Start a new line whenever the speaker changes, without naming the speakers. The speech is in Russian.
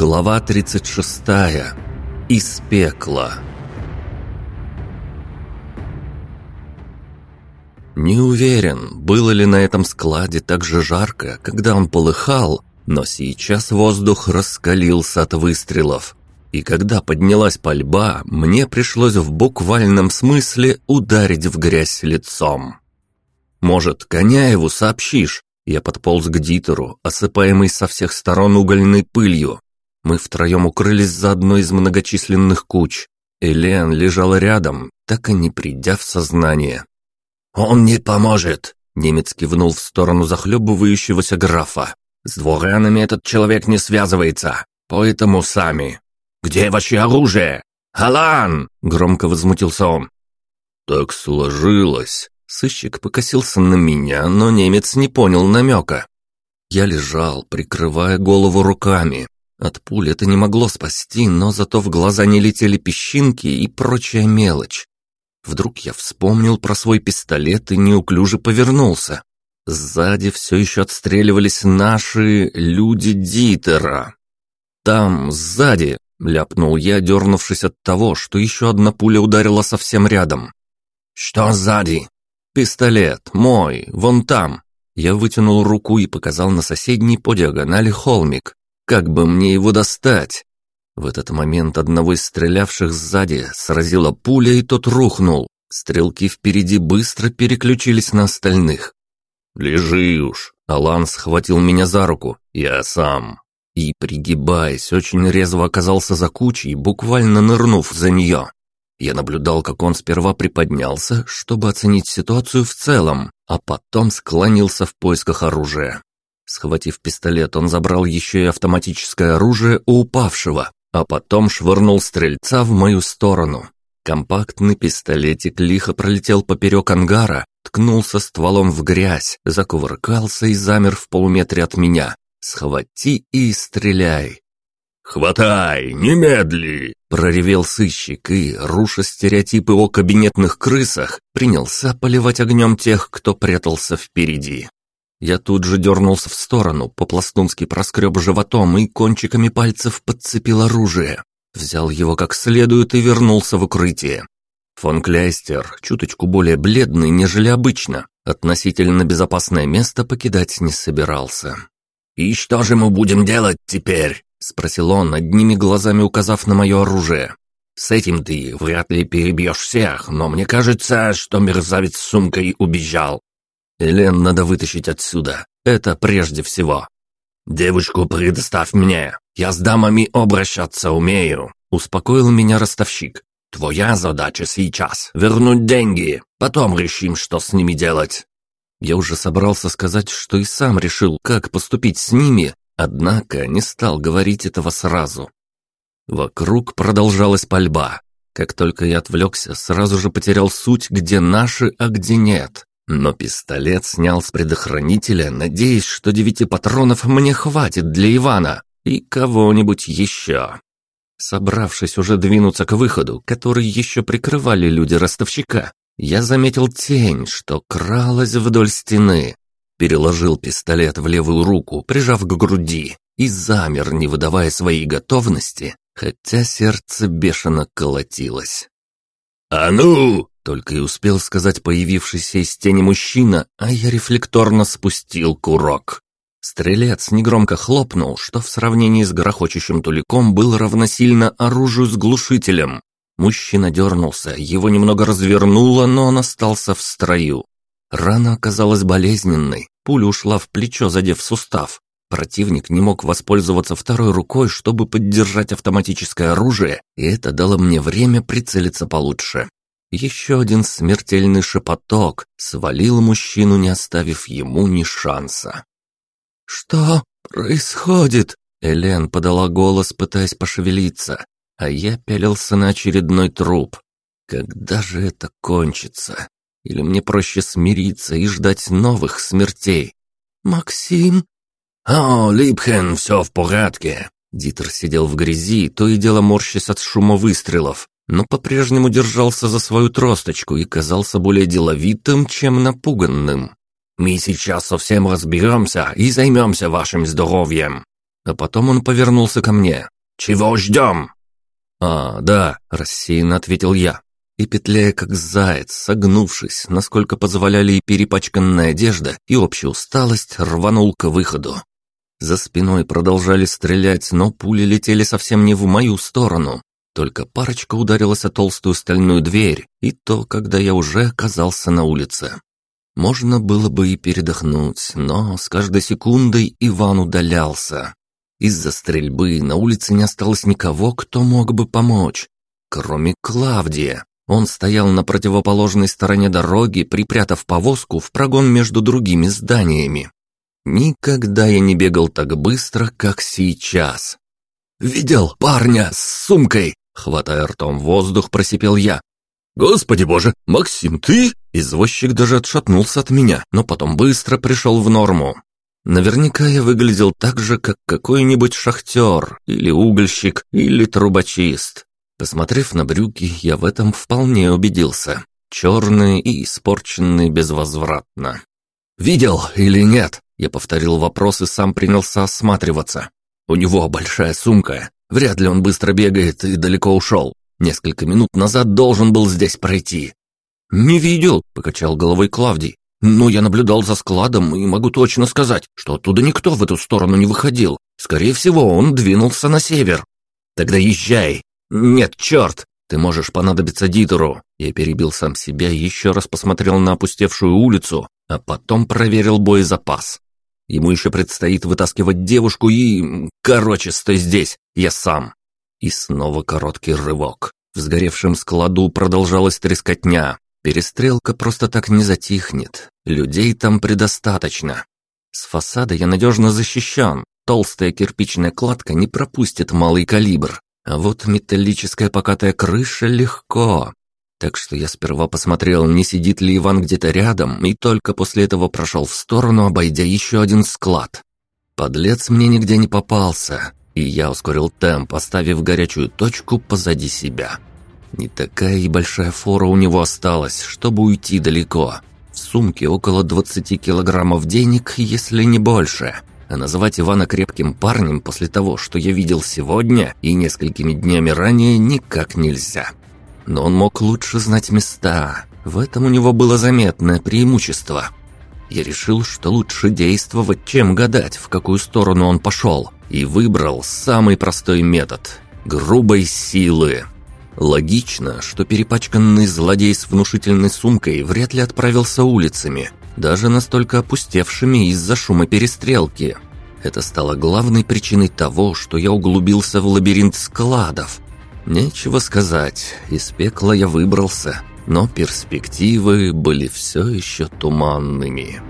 Глава 36. Из пекла. Не уверен, было ли на этом складе так же жарко, когда он полыхал, но сейчас воздух раскалился от выстрелов. И когда поднялась пальба, мне пришлось в буквальном смысле ударить в грязь лицом. «Может, Коняеву сообщишь?» Я подполз к Дитеру, осыпаемый со всех сторон угольной пылью. Мы втроем укрылись за одной из многочисленных куч. Элен лежала рядом, так и не придя в сознание.
«Он не поможет!»
Немец кивнул в сторону захлебывающегося графа.
«С дворянами этот человек не связывается, поэтому сами. Где ваше оружие? Алан!» Громко возмутился он.
«Так сложилось!» Сыщик покосился на меня, но немец не понял намека. Я лежал, прикрывая голову руками. От пули это не могло спасти, но зато в глаза не летели песчинки и прочая мелочь. Вдруг я вспомнил про свой пистолет и неуклюже повернулся. Сзади все еще отстреливались наши люди Дитера. «Там, сзади!» — ляпнул я, дернувшись от того, что еще одна пуля ударила совсем рядом.
«Что сзади?»
«Пистолет, мой, вон там!» Я вытянул руку и показал на соседний по диагонали холмик. «Как бы мне его достать?» В этот момент одного из стрелявших сзади сразила пуля, и тот рухнул. Стрелки впереди быстро переключились на остальных. «Лежи уж!» Алан схватил меня за руку. «Я сам!» И, пригибаясь, очень резво оказался за кучей, буквально нырнув за нее. Я наблюдал, как он сперва приподнялся, чтобы оценить ситуацию в целом, а потом склонился в поисках оружия. Схватив пистолет, он забрал еще и автоматическое оружие у упавшего, а потом швырнул стрельца в мою сторону. Компактный пистолетик лихо пролетел поперек ангара, ткнулся стволом в грязь, закувыркался и замер в полуметре от меня. «Схвати и стреляй!»
«Хватай, немедли!»
– проревел сыщик и, руша стереотипы о кабинетных крысах, принялся поливать огнем тех, кто прятался впереди. Я тут же дернулся в сторону, по-пластунски проскреб животом и кончиками пальцев подцепил оружие. Взял его как следует и вернулся в укрытие. Фон Кляйстер, чуточку более бледный, нежели обычно, относительно безопасное место покидать не собирался.
«И что же мы будем делать теперь?» — спросил он, одними глазами указав на мое оружие. «С этим ты вряд ли перебьешь всех, но мне кажется, что мерзавец с сумкой убежал.
Элен надо вытащить отсюда. Это прежде всего.
«Девочку предоставь мне. Я с дамами обращаться умею», — успокоил меня ростовщик. «Твоя задача сейчас — вернуть деньги. Потом решим, что с ними делать».
Я уже собрался сказать, что и сам решил, как поступить с ними, однако не стал говорить этого сразу. Вокруг продолжалась пальба. Как только я отвлекся, сразу же потерял суть, где наши, а где нет. Но пистолет снял с предохранителя, надеясь, что девяти патронов мне хватит для Ивана и кого-нибудь еще. Собравшись уже двинуться к выходу, который еще прикрывали люди ростовщика, я заметил тень, что кралась вдоль стены. Переложил пистолет в левую руку, прижав к груди, и замер, не выдавая своей готовности, хотя сердце бешено колотилось.
«А ну!»
Только и успел сказать появившийся из тени мужчина, а я рефлекторно спустил курок. Стрелец негромко хлопнул, что в сравнении с грохочущим туликом был равносильно оружию с глушителем. Мужчина дернулся, его немного развернуло, но он остался в строю. Рана оказалась болезненной, пуля ушла в плечо, задев сустав. Противник не мог воспользоваться второй рукой, чтобы поддержать автоматическое оружие, и это дало мне время прицелиться получше. Еще один смертельный шепоток свалил мужчину, не оставив ему ни шанса. «Что происходит?» Элен подала голос, пытаясь пошевелиться, а я пялился на очередной труп. «Когда же это кончится? Или мне проще смириться и ждать новых смертей?» «Максим?»
«О, Липхен, все в порядке!»
Дитер сидел в грязи, то и дело морщась от шума выстрелов но по-прежнему держался за свою тросточку и казался более деловитым, чем напуганным.
«Мы сейчас совсем разберемся и займемся вашим здоровьем».
а потом он повернулся ко мне.
«Чего ждем?»
«А, да», – рассеянно ответил я. И петляя как заяц, согнувшись, насколько позволяли и перепачканная одежда, и общая усталость, рванул к выходу. За спиной продолжали стрелять, но пули летели совсем не в мою сторону. Только парочка ударилась о толстую стальную дверь, и то, когда я уже оказался на улице. Можно было бы и передохнуть, но с каждой секундой Иван удалялся. Из-за стрельбы на улице не осталось никого, кто мог бы помочь, кроме Клавдия. Он стоял на противоположной стороне дороги, припрятав повозку в прогон между другими зданиями. Никогда я не бегал так быстро, как сейчас.
«Видел парня с сумкой?»
Хватая ртом воздух, просипел я.
«Господи боже, Максим, ты?»
Извозчик даже отшатнулся от меня, но потом быстро пришел в норму. Наверняка я выглядел так же, как какой-нибудь шахтер, или угольщик, или трубочист. Посмотрев на брюки, я в этом вполне убедился. Черные и испорченные безвозвратно.
«Видел или нет?»
Я повторил вопрос и сам принялся осматриваться.
«У него большая сумка. Вряд ли он быстро бегает и далеко ушел. Несколько минут назад должен был здесь пройти».
«Не видел», — покачал головой Клавдий. «Но я наблюдал за складом и могу точно сказать, что оттуда никто в эту сторону не выходил. Скорее всего, он двинулся на север».
«Тогда езжай». «Нет, черт!
Ты можешь понадобиться Дитеру». Я перебил сам себя и еще раз посмотрел на опустевшую улицу, а потом проверил боезапас. Ему еще предстоит вытаскивать девушку и... Короче, стой здесь, я сам. И снова короткий рывок. В сгоревшем складу продолжалась трескотня. Перестрелка просто так не затихнет. Людей там предостаточно. С фасада я надежно защищен. Толстая кирпичная кладка не пропустит малый калибр. А вот металлическая покатая крыша легко. Так что я сперва посмотрел, не сидит ли Иван где-то рядом, и только после этого прошел в сторону, обойдя еще один склад. Подлец мне нигде не попался, и я ускорил темп, оставив горячую точку позади себя. Не такая и большая фора у него осталась, чтобы уйти далеко. В сумке около 20 килограммов денег, если не больше. А называть Ивана крепким парнем после того, что я видел сегодня и несколькими днями ранее, никак нельзя но он мог лучше знать места. В этом у него было заметное преимущество. Я решил, что лучше действовать, чем гадать, в какую сторону он пошел, и выбрал самый простой метод – грубой силы. Логично, что перепачканный злодей с внушительной сумкой вряд ли отправился улицами, даже настолько опустевшими из-за шума перестрелки. Это стало главной причиной того, что я углубился в лабиринт складов, Нечего сказать, из пекла я выбрался, но перспективы были все еще туманными.